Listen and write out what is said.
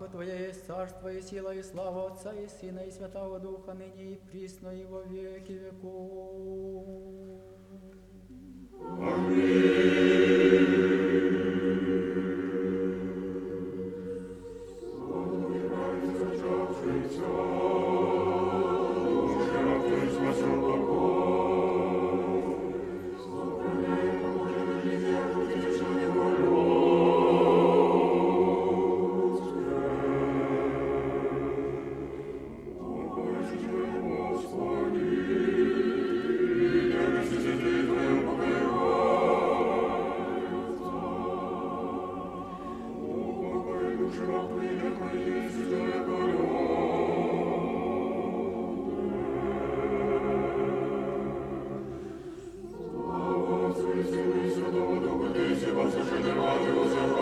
Яко Твоє є царство і сила, і слава Отця і Сина, і Святого Духа, нині і прісно, і во віки віку. Слава Отцю і Сину і Святому Духу, ти і сіба, що не мати,